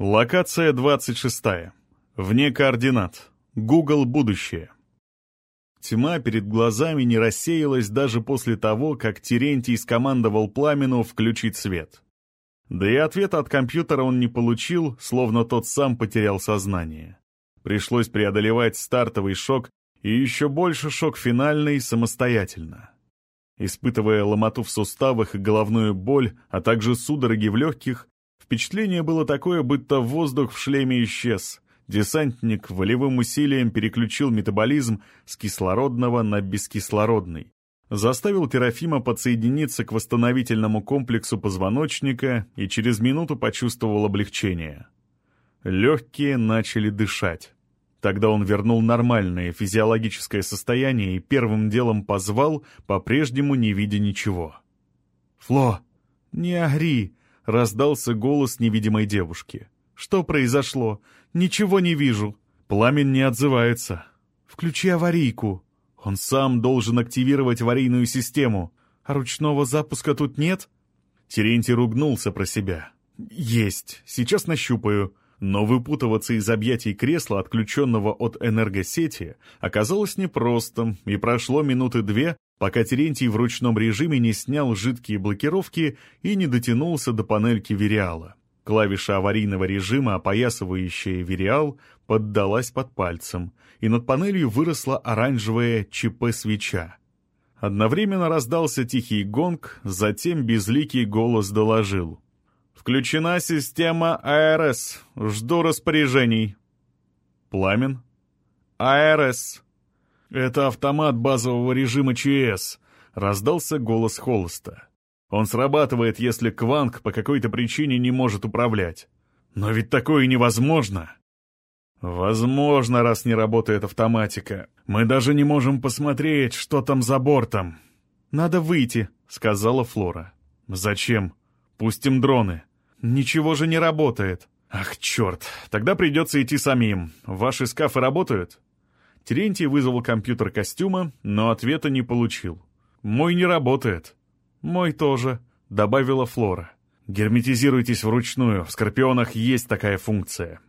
Локация 26. Вне координат. Google будущее. Тьма перед глазами не рассеялась даже после того, как Терентий скомандовал Пламену включить свет. Да и ответа от компьютера он не получил, словно тот сам потерял сознание. Пришлось преодолевать стартовый шок и еще больше шок финальный самостоятельно. Испытывая ломоту в суставах и головную боль, а также судороги в легких, Впечатление было такое, будто воздух в шлеме исчез. Десантник волевым усилием переключил метаболизм с кислородного на бескислородный. Заставил Терафима подсоединиться к восстановительному комплексу позвоночника и через минуту почувствовал облегчение. Легкие начали дышать. Тогда он вернул нормальное физиологическое состояние и первым делом позвал, по-прежнему не видя ничего. «Фло, не огри, Раздался голос невидимой девушки. «Что произошло? Ничего не вижу». Пламен не отзывается. «Включи аварийку». Он сам должен активировать аварийную систему. А ручного запуска тут нет? Терентий ругнулся про себя. «Есть. Сейчас нащупаю». Но выпутываться из объятий кресла, отключенного от энергосети, оказалось непросто, и прошло минуты две, пока Терентий в ручном режиме не снял жидкие блокировки и не дотянулся до панельки Вериала. Клавиша аварийного режима, опоясывающая Вериал, поддалась под пальцем, и над панелью выросла оранжевая ЧП-свеча. Одновременно раздался тихий гонг, затем безликий голос доложил. «Включена система АРС. Жду распоряжений». «Пламен?» «АРС. «Это автомат базового режима ЧС», — раздался голос Холоста. «Он срабатывает, если Кванг по какой-то причине не может управлять. Но ведь такое невозможно!» «Возможно, раз не работает автоматика. Мы даже не можем посмотреть, что там за бортом». «Надо выйти», — сказала Флора. «Зачем? Пустим дроны». «Ничего же не работает». «Ах, черт, тогда придется идти самим. Ваши скафы работают?» Терентий вызвал компьютер костюма, но ответа не получил. «Мой не работает». «Мой тоже», — добавила Флора. «Герметизируйтесь вручную, в «Скорпионах» есть такая функция».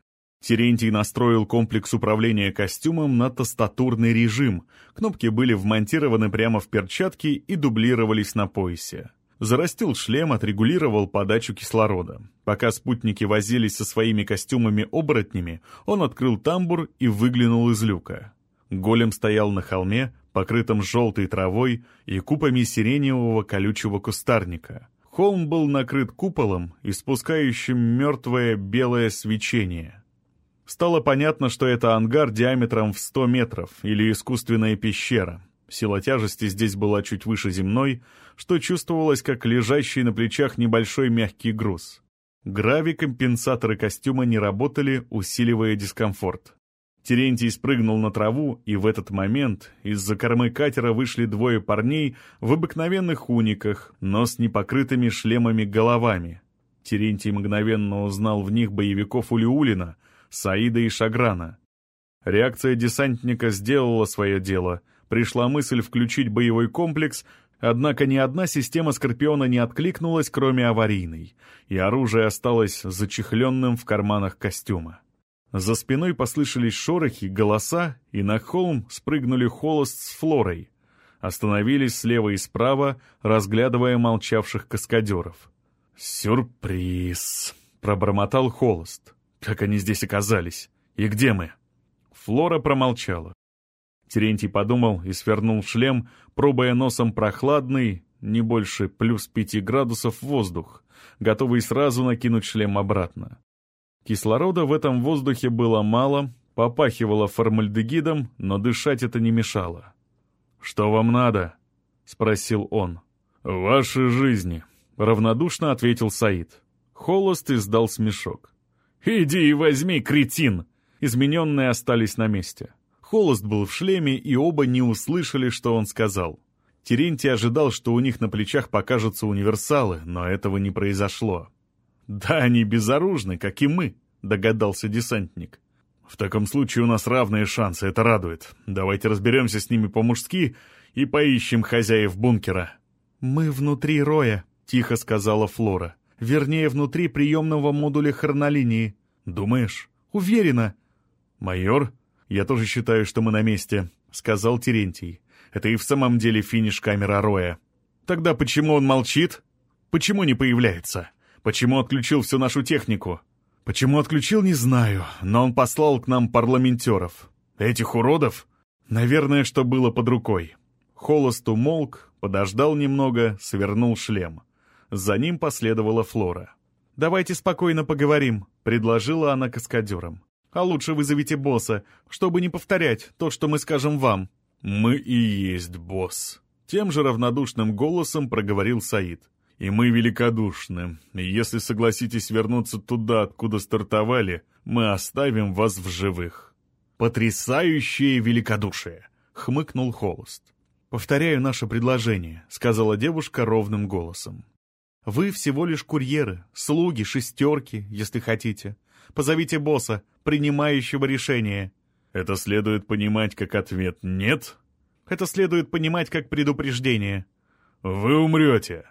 Терентий настроил комплекс управления костюмом на тастатурный режим. Кнопки были вмонтированы прямо в перчатки и дублировались на поясе. Зарастил шлем, отрегулировал подачу кислорода. Пока спутники возились со своими костюмами-оборотнями, он открыл тамбур и выглянул из люка. Голем стоял на холме, покрытом желтой травой и купами сиреневого колючего кустарника. Холм был накрыт куполом, испускающим мертвое белое свечение. Стало понятно, что это ангар диаметром в 100 метров или искусственная пещера. Сила тяжести здесь была чуть выше земной, что чувствовалось как лежащий на плечах небольшой мягкий груз. Грави-компенсаторы костюма не работали, усиливая дискомфорт. Терентий спрыгнул на траву, и в этот момент из-за кормы катера вышли двое парней в обыкновенных униках, но с непокрытыми шлемами головами. Терентий мгновенно узнал в них боевиков Улиулина, Саида и Шаграна. Реакция десантника сделала свое дело. Пришла мысль включить боевой комплекс, однако ни одна система «Скорпиона» не откликнулась, кроме аварийной, и оружие осталось зачехленным в карманах костюма. За спиной послышались шорохи, голоса, и на холм спрыгнули холост с Флорой. Остановились слева и справа, разглядывая молчавших каскадеров. «Сюрприз!» — пробормотал холост. «Как они здесь оказались? И где мы?» Флора промолчала. Терентий подумал и свернул шлем, пробуя носом прохладный, не больше плюс пяти градусов воздух, готовый сразу накинуть шлем обратно. Кислорода в этом воздухе было мало, попахивало формальдегидом, но дышать это не мешало. «Что вам надо?» — спросил он. «Ваши жизни», — равнодушно ответил Саид. Холост издал смешок. «Иди и возьми, кретин!» Измененные остались на месте. Холост был в шлеме, и оба не услышали, что он сказал. Терентий ожидал, что у них на плечах покажутся универсалы, но этого не произошло. «Да они безоружны, как и мы», — догадался десантник. «В таком случае у нас равные шансы, это радует. Давайте разберемся с ними по-мужски и поищем хозяев бункера». «Мы внутри роя», — тихо сказала Флора. «Вернее, внутри приемного модуля хронолинии». «Думаешь?» «Уверена». «Майор, я тоже считаю, что мы на месте», — сказал Терентий. «Это и в самом деле финиш камера Роя». «Тогда почему он молчит? Почему не появляется? Почему отключил всю нашу технику?» «Почему отключил, не знаю, но он послал к нам парламентеров. Этих уродов? Наверное, что было под рукой». Холост умолк, подождал немного, свернул шлем. За ним последовала Флора. «Давайте спокойно поговорим», — предложила она каскадерам. «А лучше вызовите босса, чтобы не повторять то, что мы скажем вам». «Мы и есть босс», — тем же равнодушным голосом проговорил Саид. «И мы великодушны. И если согласитесь вернуться туда, откуда стартовали, мы оставим вас в живых». «Потрясающее великодушие!» — хмыкнул Холост. «Повторяю наше предложение», — сказала девушка ровным голосом. Вы всего лишь курьеры, слуги, шестерки, если хотите. Позовите босса, принимающего решение. Это следует понимать как ответ «нет»? Это следует понимать как предупреждение. Вы умрете.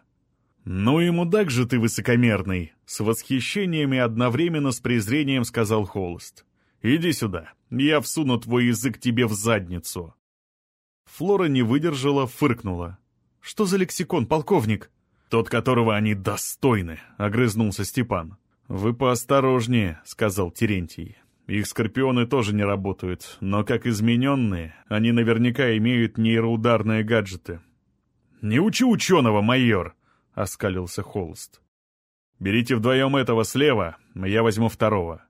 Ну и мудак же ты высокомерный, с восхищением и одновременно с презрением сказал Холост. Иди сюда, я всуну твой язык тебе в задницу. Флора не выдержала, фыркнула. «Что за лексикон, полковник?» «Тот, которого они достойны», — огрызнулся Степан. «Вы поосторожнее», — сказал Терентий. «Их скорпионы тоже не работают, но как измененные, они наверняка имеют нейроударные гаджеты». «Не учи ученого, майор!» — оскалился Холст. «Берите вдвоем этого слева, я возьму второго».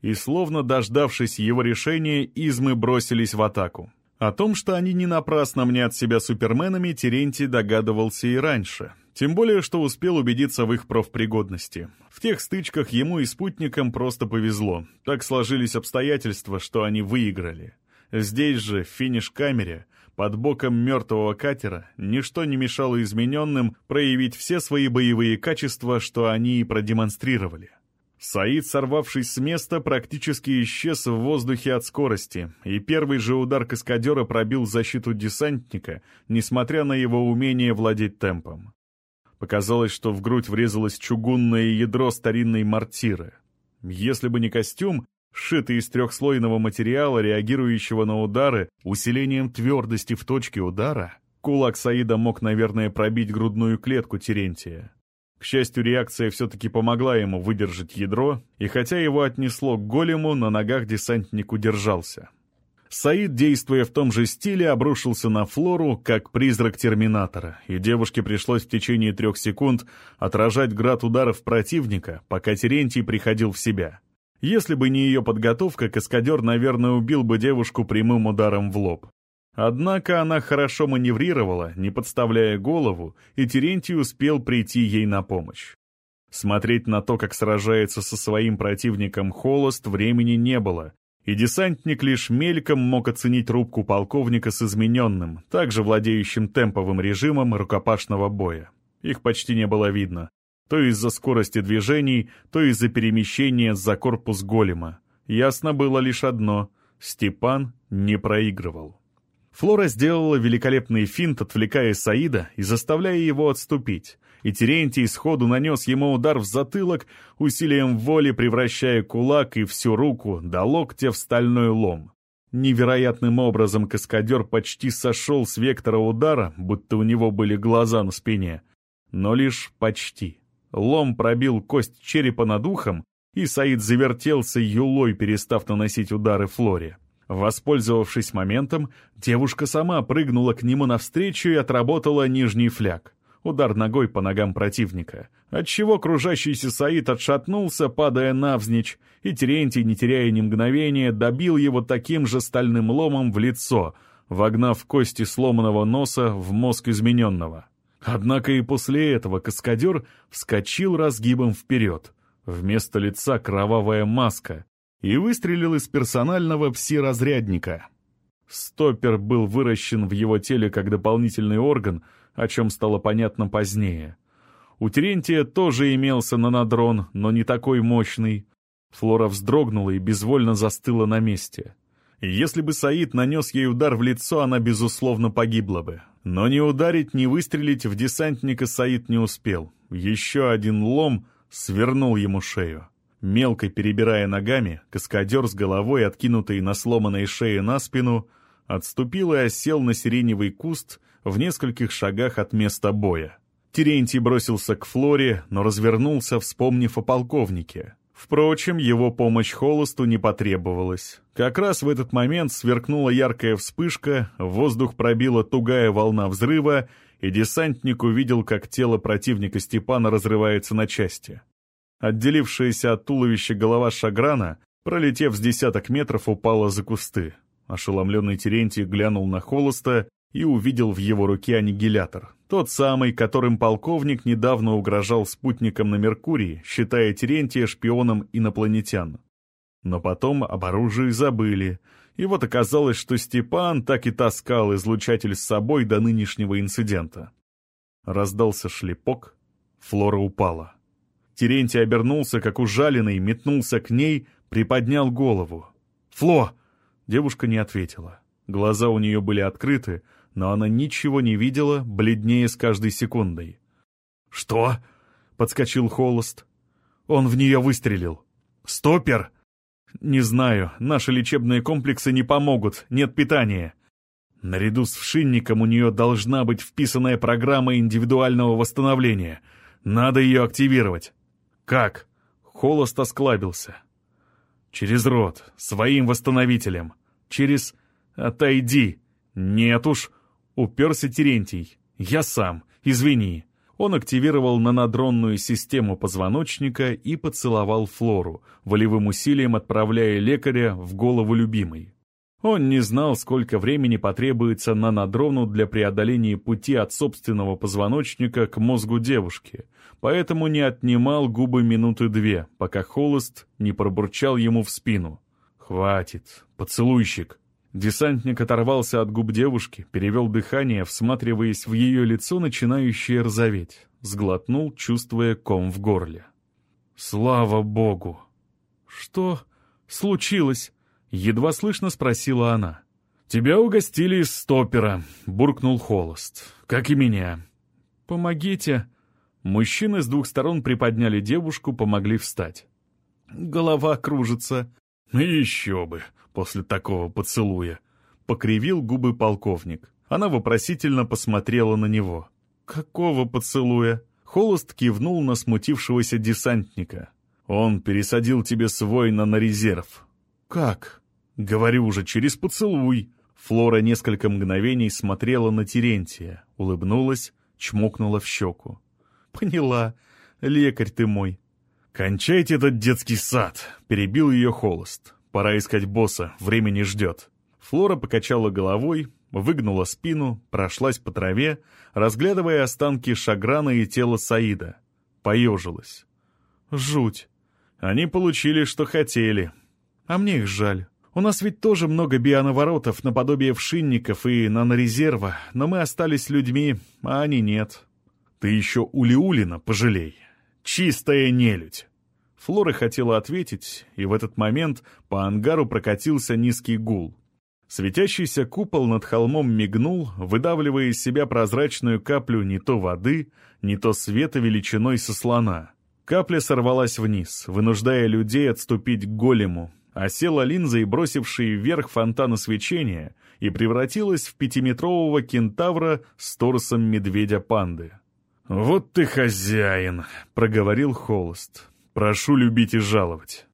И словно дождавшись его решения, измы бросились в атаку. О том, что они не напрасно мнят себя суперменами, Терентий догадывался и раньше. Тем более, что успел убедиться в их профпригодности. В тех стычках ему и спутникам просто повезло. Так сложились обстоятельства, что они выиграли. Здесь же, в финиш-камере, под боком мертвого катера, ничто не мешало измененным проявить все свои боевые качества, что они и продемонстрировали. Саид, сорвавшись с места, практически исчез в воздухе от скорости, и первый же удар каскадера пробил защиту десантника, несмотря на его умение владеть темпом. Показалось, что в грудь врезалось чугунное ядро старинной мортиры. Если бы не костюм, сшитый из трехслойного материала, реагирующего на удары, усилением твердости в точке удара, кулак Саида мог, наверное, пробить грудную клетку Терентия. К счастью, реакция все-таки помогла ему выдержать ядро, и хотя его отнесло к голему, на ногах десантник удержался. Саид, действуя в том же стиле, обрушился на Флору, как призрак Терминатора, и девушке пришлось в течение трех секунд отражать град ударов противника, пока Терентий приходил в себя. Если бы не ее подготовка, каскадер, наверное, убил бы девушку прямым ударом в лоб. Однако она хорошо маневрировала, не подставляя голову, и Терентий успел прийти ей на помощь. Смотреть на то, как сражается со своим противником Холост, времени не было, и десантник лишь мельком мог оценить рубку полковника с измененным, также владеющим темповым режимом рукопашного боя. Их почти не было видно. То из-за скорости движений, то из-за перемещения за корпус голема. Ясно было лишь одно — Степан не проигрывал. Флора сделала великолепный финт, отвлекая Саида и заставляя его отступить и Терентий сходу нанес ему удар в затылок, усилием воли превращая кулак и всю руку до локтя в стальной лом. Невероятным образом каскадер почти сошел с вектора удара, будто у него были глаза на спине. Но лишь почти. Лом пробил кость черепа над ухом, и Саид завертелся юлой, перестав наносить удары Флоре. Воспользовавшись моментом, девушка сама прыгнула к нему навстречу и отработала нижний фляг удар ногой по ногам противника, отчего кружащийся Саид отшатнулся, падая навзничь, и Терентий, не теряя ни мгновения, добил его таким же стальным ломом в лицо, вогнав кости сломанного носа в мозг измененного. Однако и после этого каскадер вскочил разгибом вперед. Вместо лица кровавая маска и выстрелил из персонального пси-разрядника. Стоппер был выращен в его теле как дополнительный орган — о чем стало понятно позднее. У Терентия тоже имелся нанодрон, но не такой мощный. Флора вздрогнула и безвольно застыла на месте. Если бы Саид нанес ей удар в лицо, она, безусловно, погибла бы. Но ни ударить, ни выстрелить в десантника Саид не успел. Еще один лом свернул ему шею. Мелко перебирая ногами, каскадер с головой, откинутой на сломанной шее на спину, отступил и осел на сиреневый куст в нескольких шагах от места боя. Терентий бросился к Флоре, но развернулся, вспомнив о полковнике. Впрочем, его помощь Холосту не потребовалась. Как раз в этот момент сверкнула яркая вспышка, в воздух пробила тугая волна взрыва, и десантник увидел, как тело противника Степана разрывается на части. Отделившаяся от туловища голова Шаграна, пролетев с десяток метров, упала за кусты. Ошеломленный Терентий глянул на Холоста и увидел в его руке аннигилятор. Тот самый, которым полковник недавно угрожал спутникам на Меркурии, считая Терентия шпионом инопланетян. Но потом об оружии забыли, и вот оказалось, что Степан так и таскал излучатель с собой до нынешнего инцидента. Раздался шлепок, Флора упала. Терентий обернулся, как ужаленный, метнулся к ней, приподнял голову. «Фло!» Девушка не ответила. Глаза у нее были открыты, но она ничего не видела, бледнее с каждой секундой. «Что?» — подскочил Холост. «Он в нее выстрелил». «Стопер?» «Не знаю, наши лечебные комплексы не помогут, нет питания». Наряду с вшинником у нее должна быть вписанная программа индивидуального восстановления. Надо ее активировать. «Как?» — Холост осклабился. «Через рот, своим восстановителем. Через... Отойди!» «Нет уж!» Уперся Терентий. «Я сам. Извини». Он активировал нанодронную систему позвоночника и поцеловал Флору, волевым усилием отправляя лекаря в голову любимой. Он не знал, сколько времени потребуется нанодрону для преодоления пути от собственного позвоночника к мозгу девушки, поэтому не отнимал губы минуты две, пока холост не пробурчал ему в спину. «Хватит, поцелуйщик!» Десантник оторвался от губ девушки, перевел дыхание, всматриваясь в ее лицо, начинающее рзаветь. Сглотнул, чувствуя ком в горле. «Слава богу!» «Что случилось?» — едва слышно спросила она. «Тебя угостили из стопера», — буркнул Холост. «Как и меня». «Помогите». Мужчины с двух сторон приподняли девушку, помогли встать. «Голова кружится». «Еще бы!» После такого поцелуя?» — покривил губы полковник. Она вопросительно посмотрела на него. «Какого поцелуя?» Холост кивнул на смутившегося десантника. «Он пересадил тебе с воина на резерв». «Как?» «Говорю уже, через поцелуй». Флора несколько мгновений смотрела на Терентия, улыбнулась, чмокнула в щеку. «Поняла. Лекарь ты мой». «Кончайте этот детский сад», — перебил ее холост. Пора искать босса, время не ждет. Флора покачала головой, выгнула спину, прошлась по траве, разглядывая останки Шаграна и тело Саида. Поежилась. Жуть. Они получили, что хотели. А мне их жаль. У нас ведь тоже много бионаворотов наподобие вшинников и нанорезерва, но мы остались людьми, а они нет. Ты еще Улиулина пожалей. Чистая нелюдь. Флора хотела ответить, и в этот момент по ангару прокатился низкий гул. Светящийся купол над холмом мигнул, выдавливая из себя прозрачную каплю не то воды, не то света величиной со слона. Капля сорвалась вниз, вынуждая людей отступить к голему, осела линзой, бросившей вверх фонтана свечения, и превратилась в пятиметрового кентавра с торсом медведя-панды. «Вот ты хозяин!» — проговорил Холост. Прошу любить и жаловать.